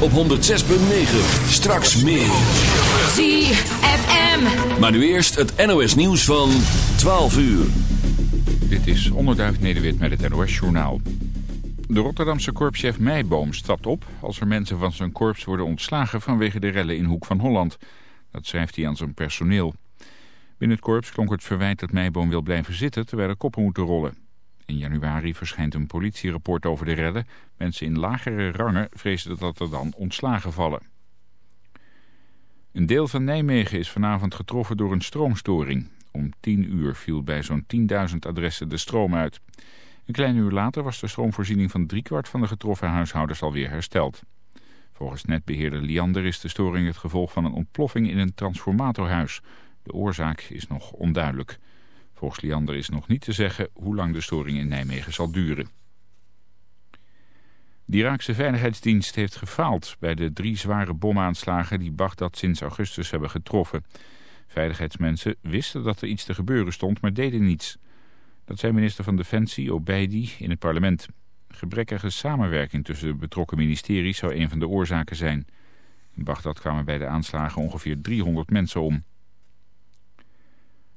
op 106.9. Straks meer. ZFM. Maar nu eerst het NOS nieuws van 12 uur. Dit is Onderduif Nederwit met het NOS Journaal. De Rotterdamse korpschef Meijboom stapt op als er mensen van zijn korps worden ontslagen vanwege de rellen in Hoek van Holland. Dat schrijft hij aan zijn personeel. Binnen het korps klonk het verwijt dat Meijboom wil blijven zitten terwijl er koppen moeten rollen. In januari verschijnt een politierapport over de rellen. Mensen in lagere rangen vrezen dat er dan ontslagen vallen. Een deel van Nijmegen is vanavond getroffen door een stroomstoring. Om 10 uur viel bij zo'n 10.000 adressen de stroom uit. Een klein uur later was de stroomvoorziening van driekwart van de getroffen huishoudens alweer hersteld. Volgens netbeheerder Liander is de storing het gevolg van een ontploffing in een transformatorhuis. De oorzaak is nog onduidelijk. Volgens Liander is nog niet te zeggen hoe lang de storing in Nijmegen zal duren. De Iraakse Veiligheidsdienst heeft gefaald bij de drie zware bomaanslagen die Bagdad sinds augustus hebben getroffen. Veiligheidsmensen wisten dat er iets te gebeuren stond, maar deden niets. Dat zei minister van Defensie Obeidi in het parlement. Gebrekkige samenwerking tussen de betrokken ministeries zou een van de oorzaken zijn. In Bagdad kwamen bij de aanslagen ongeveer 300 mensen om.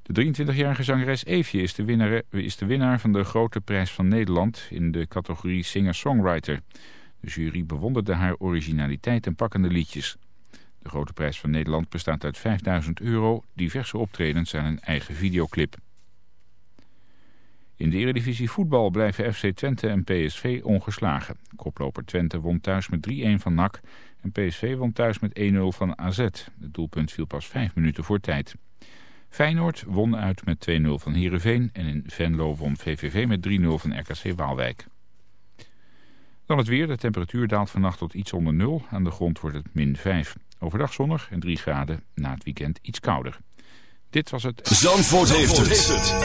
De 23-jarige zangeres Eefje is de, winnaar, is de winnaar van de Grote Prijs van Nederland in de categorie Singer-Songwriter. De jury bewonderde haar originaliteit en pakkende liedjes. De Grote Prijs van Nederland bestaat uit 5000 euro, diverse optredens en een eigen videoclip. In de Eredivisie voetbal blijven FC Twente en PSV ongeslagen. Koploper Twente won thuis met 3-1 van NAC en PSV won thuis met 1-0 van AZ. Het doelpunt viel pas 5 minuten voor tijd. Feyenoord won uit met 2-0 van Heerenveen en in Venlo won VVV met 3-0 van RKC Waalwijk. Dan het weer. De temperatuur daalt vannacht tot iets onder 0. Aan de grond wordt het min 5. Overdag zonnig en 3 graden. Na het weekend iets kouder. Dit was het... Zandvoort, heeft, het.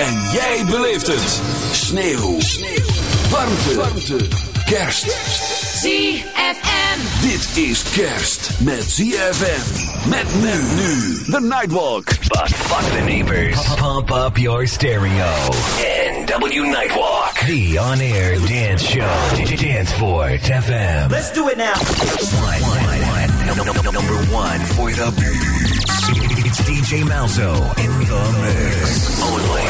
En jij beleeft het. Sneeuw. Sneeuw. Warmte. Warmte. Kerst. ZFM. Dit is kerst met ZFM. Met men nu. The Nightwalk. But fuck the neighbors. Pump up your stereo. NW Nightwalk. The on-air dance show. Dance for FM. Let's do it now. One, one, one. No, no, no, number one for the beats. It's DJ Malzo in the mix. Only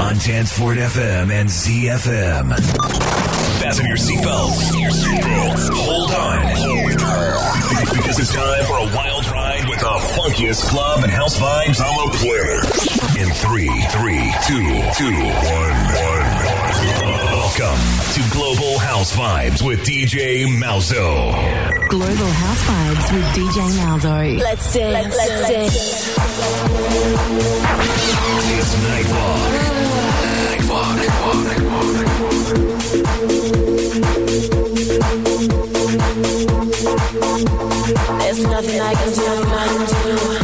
on Danceport FM and ZFM. Fasten your seatbelts. Hold on. Because it's time for a wild ride with the funkiest club and house vibes on the planet. In three, three, two, two, one, one. Welcome to Global House Vibes with DJ Malzo. Global House Vibes with DJ Malzo. Let's dance. Let's dance. It's Nightwalk. There's nothing I can do. I can do.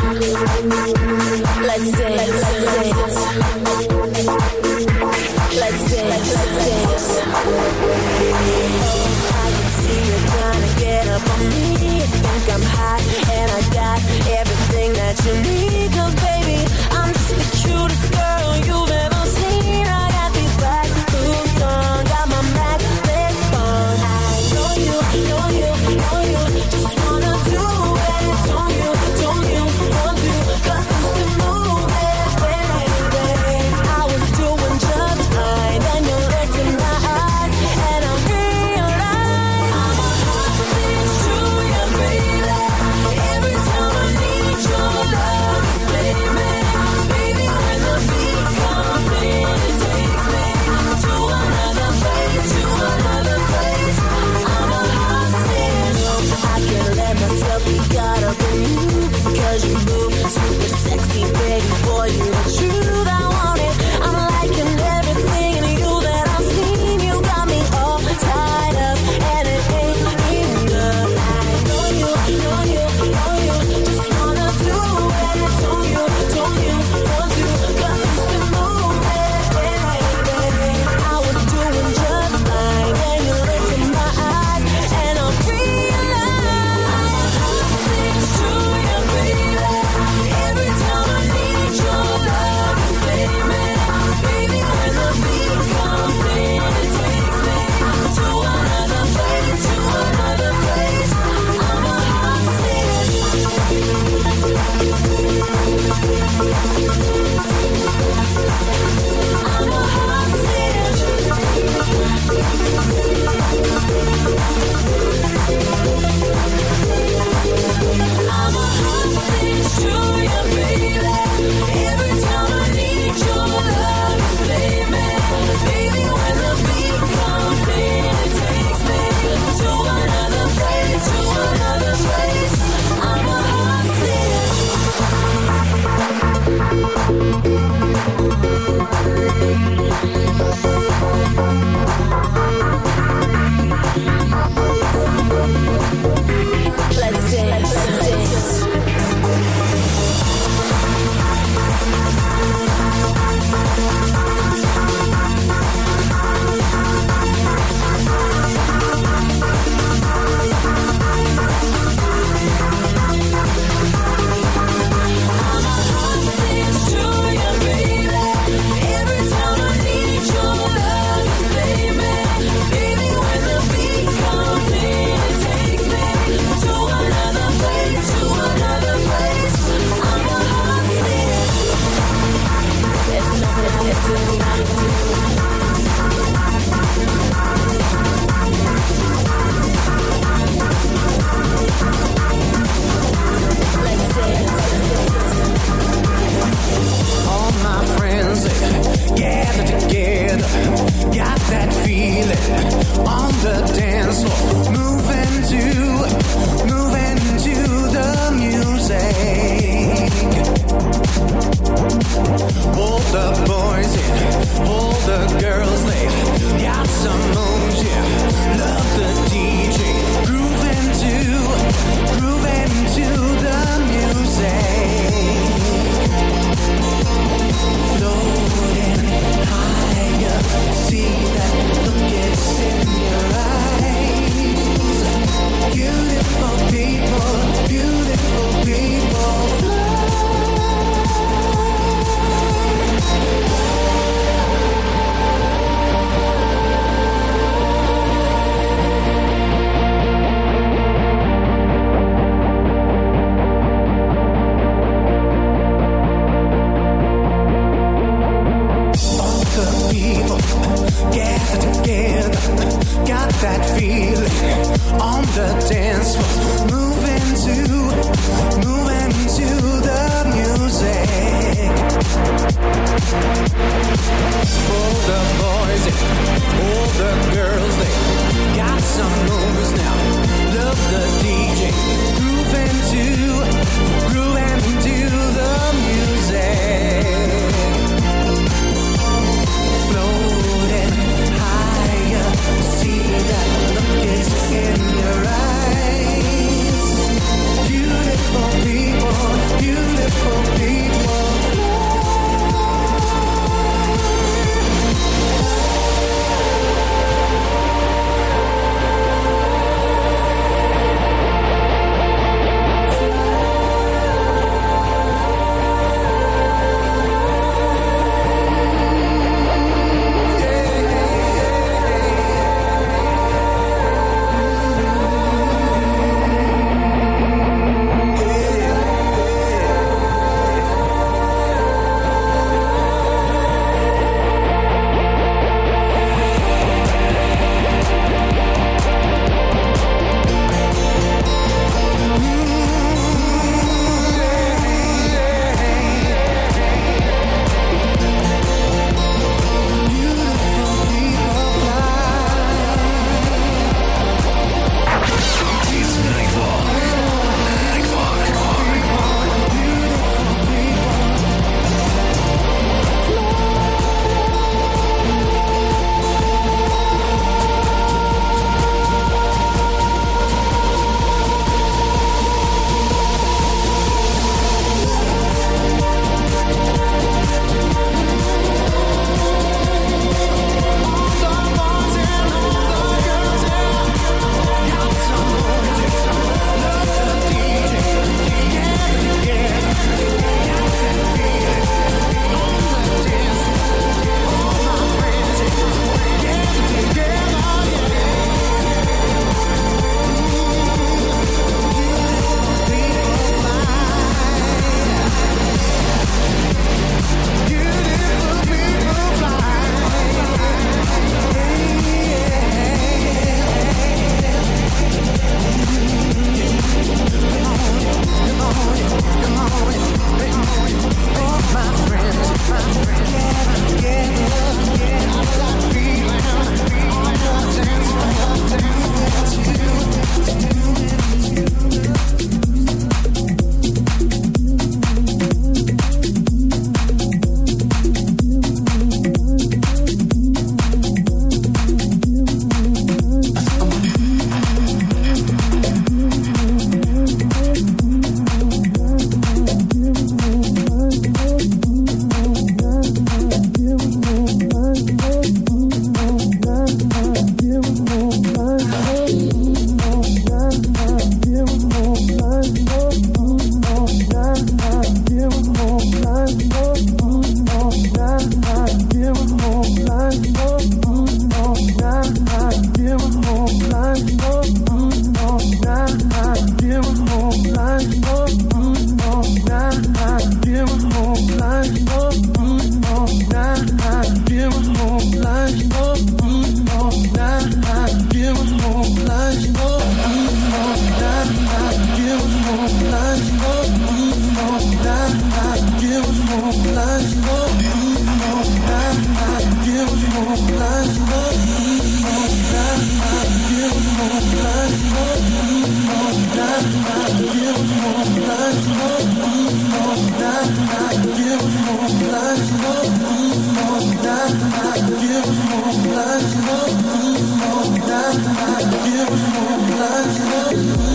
Thank you.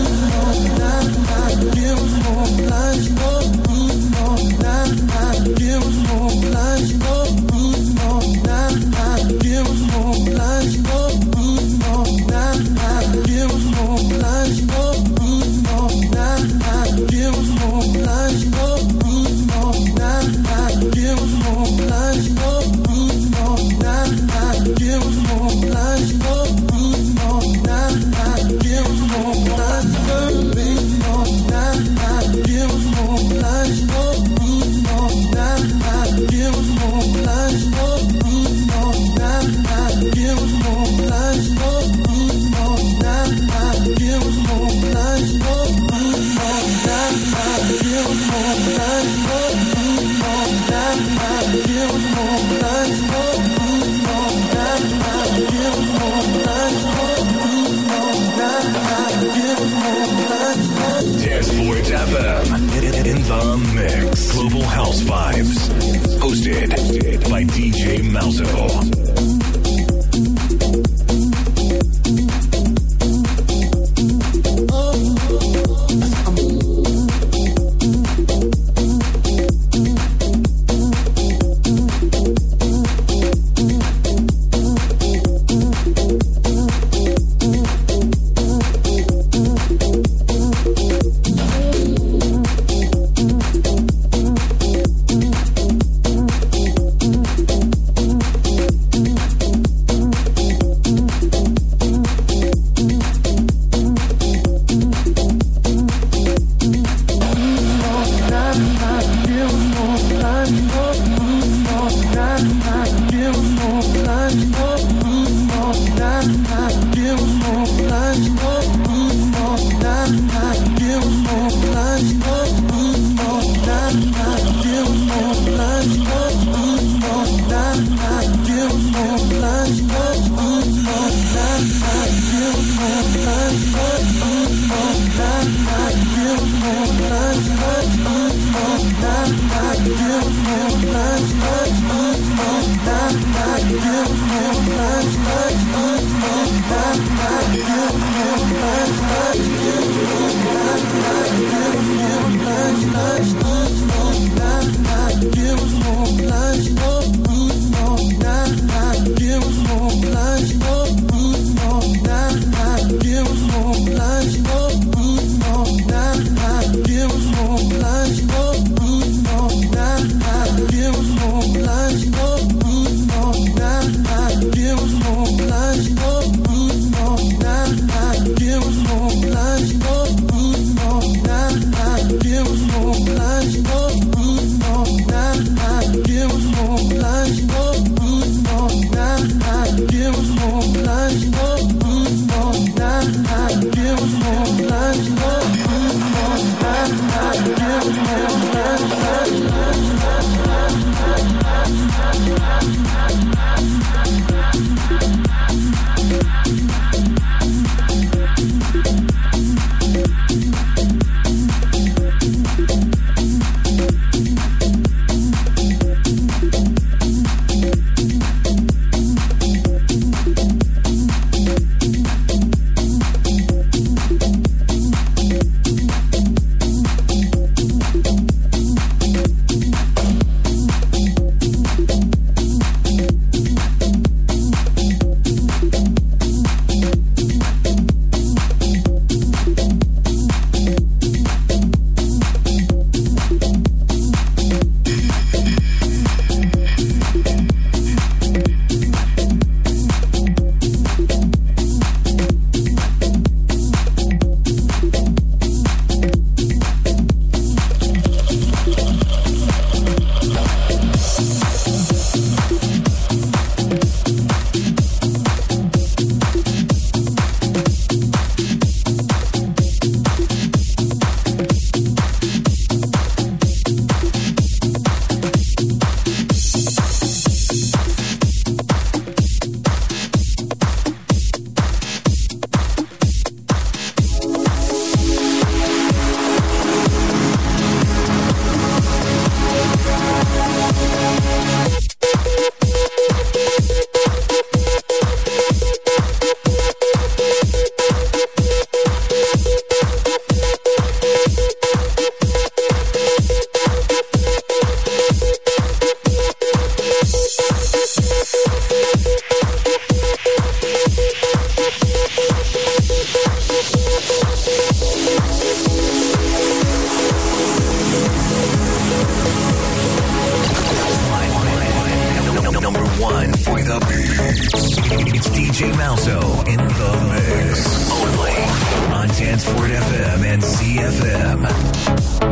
Transport FM and ZFM.